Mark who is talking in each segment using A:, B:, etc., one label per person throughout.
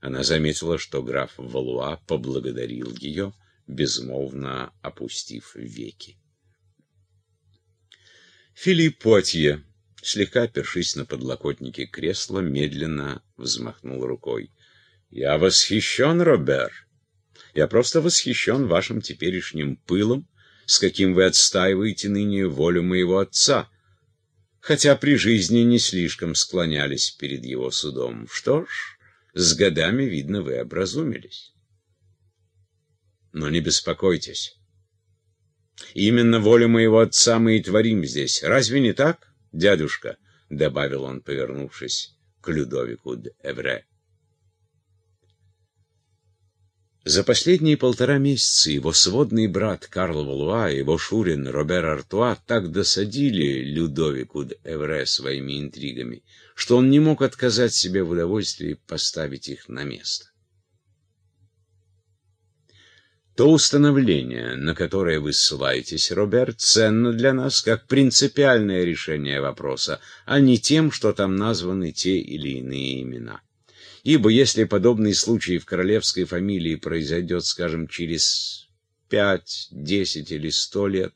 A: Она заметила, что граф Валуа поблагодарил ее, безмолвно опустив веки. Филипп Пуатье, слегка опершись на подлокотнике кресла, медленно взмахнул рукой. «Я восхищен, Робер. Я просто восхищен вашим теперешним пылом, с каким вы отстаиваете ныне волю моего отца, хотя при жизни не слишком склонялись перед его судом. Что ж, с годами, видно, вы образумились. Но не беспокойтесь. Именно волю моего отца мы и творим здесь. Разве не так, дядюшка? — добавил он, повернувшись к Людовику де Эвре. За последние полтора месяца его сводный брат Карл Валуа и его шурин Робер Артуа так досадили Людовику Эвре своими интригами, что он не мог отказать себе в удовольствии поставить их на место. То установление, на которое вы ссылаетесь, Роберт, ценно для нас как принципиальное решение вопроса, а не тем, что там названы те или иные имена. Ибо если подобный случай в королевской фамилии произойдет, скажем, через пять, десять или сто лет,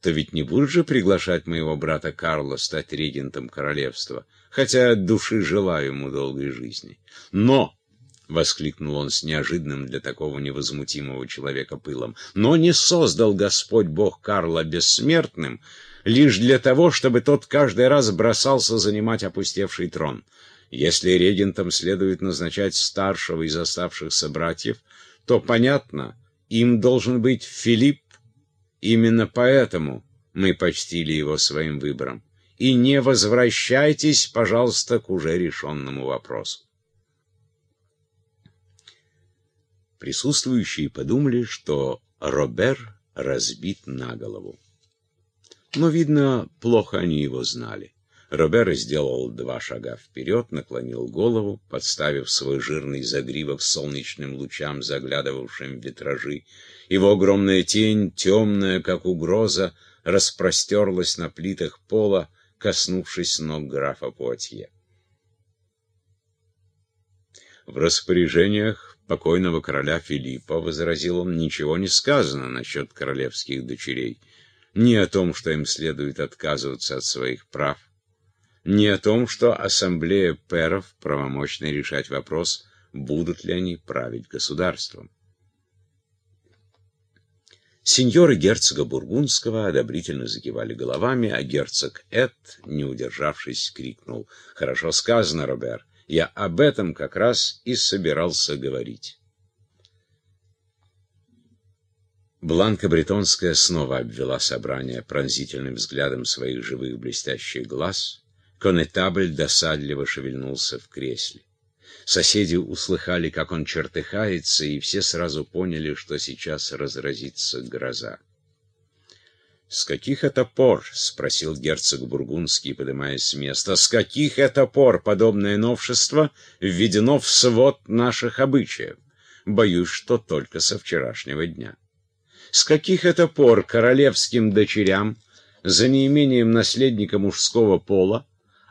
A: то ведь не будут же приглашать моего брата Карла стать регентом королевства, хотя от души желаю ему долгой жизни. Но, — воскликнул он с неожиданным для такого невозмутимого человека пылом, — но не создал Господь Бог Карла бессмертным лишь для того, чтобы тот каждый раз бросался занимать опустевший трон. Если регентом следует назначать старшего из оставшихся братьев, то, понятно, им должен быть Филипп. Именно поэтому мы почтили его своим выбором. И не возвращайтесь, пожалуйста, к уже решенному вопросу. Присутствующие подумали, что Робер разбит на голову. Но, видно, плохо они его знали. Робер сделал два шага вперед, наклонил голову, подставив свой жирный загривок солнечным лучам, заглядывавшим в витражи. Его огромная тень, темная, как угроза, распростерлась на плитах пола, коснувшись ног графа Пуатье. В распоряжениях покойного короля Филиппа, возразил он, ничего не сказано насчет королевских дочерей, ни о том, что им следует отказываться от своих прав, не о том, что ассамблея перов правомочна решать вопрос, будут ли они править государством. Сеньоры герцога Бургундского одобрительно закивали головами, а герцог Эд, не удержавшись, крикнул «Хорошо сказано, Робер, я об этом как раз и собирался говорить». Бланка Бретонская снова обвела собрание пронзительным взглядом своих живых блестящих глаз — Конетабль досадливо шевельнулся в кресле. Соседи услыхали, как он чертыхается, и все сразу поняли, что сейчас разразится гроза. «С каких это пор?» — спросил герцог Бургундский, поднимаясь с места. «С каких это пор подобное новшество введено в свод наших обычаев? Боюсь, что только со вчерашнего дня. С каких это пор королевским дочерям за неимением наследника мужского пола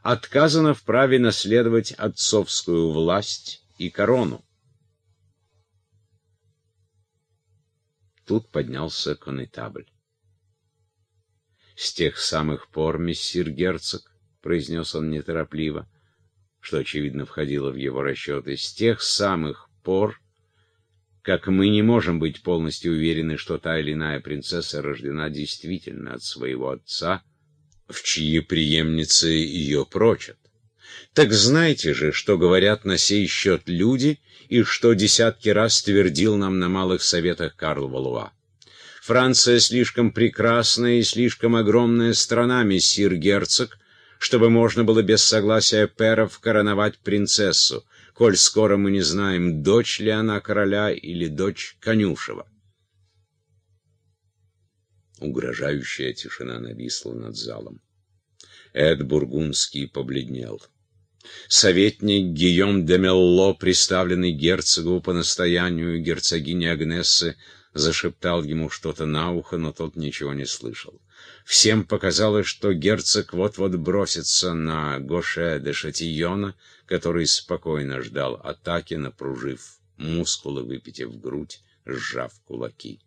A: отказано в праве наследовать отцовскую власть и корону. Тут поднялся конетабль. «С тех самых пор, мессир герцог», — произнес он неторопливо, что, очевидно, входило в его расчеты, «с тех самых пор, как мы не можем быть полностью уверены, что та или иная принцесса рождена действительно от своего отца, — в чьи преемницы ее прочат. Так знаете же, что говорят на сей счет люди, и что десятки раз твердил нам на малых советах Карл Валуа. Франция слишком прекрасная и слишком огромная страна, мессир герцог, чтобы можно было без согласия перов короновать принцессу, коль скоро мы не знаем, дочь ли она короля или дочь конюшева. Угрожающая тишина нависла над залом. Эд Бургундский побледнел. Советник Гийом де Мелло, представленный герцогу по настоянию герцогини Агнессы, зашептал ему что-то на ухо, но тот ничего не слышал. Всем показалось, что герцог вот-вот бросится на Гоше де Шатийона, который спокойно ждал атаки, напружив мускулы, выпитив грудь, сжав кулаки.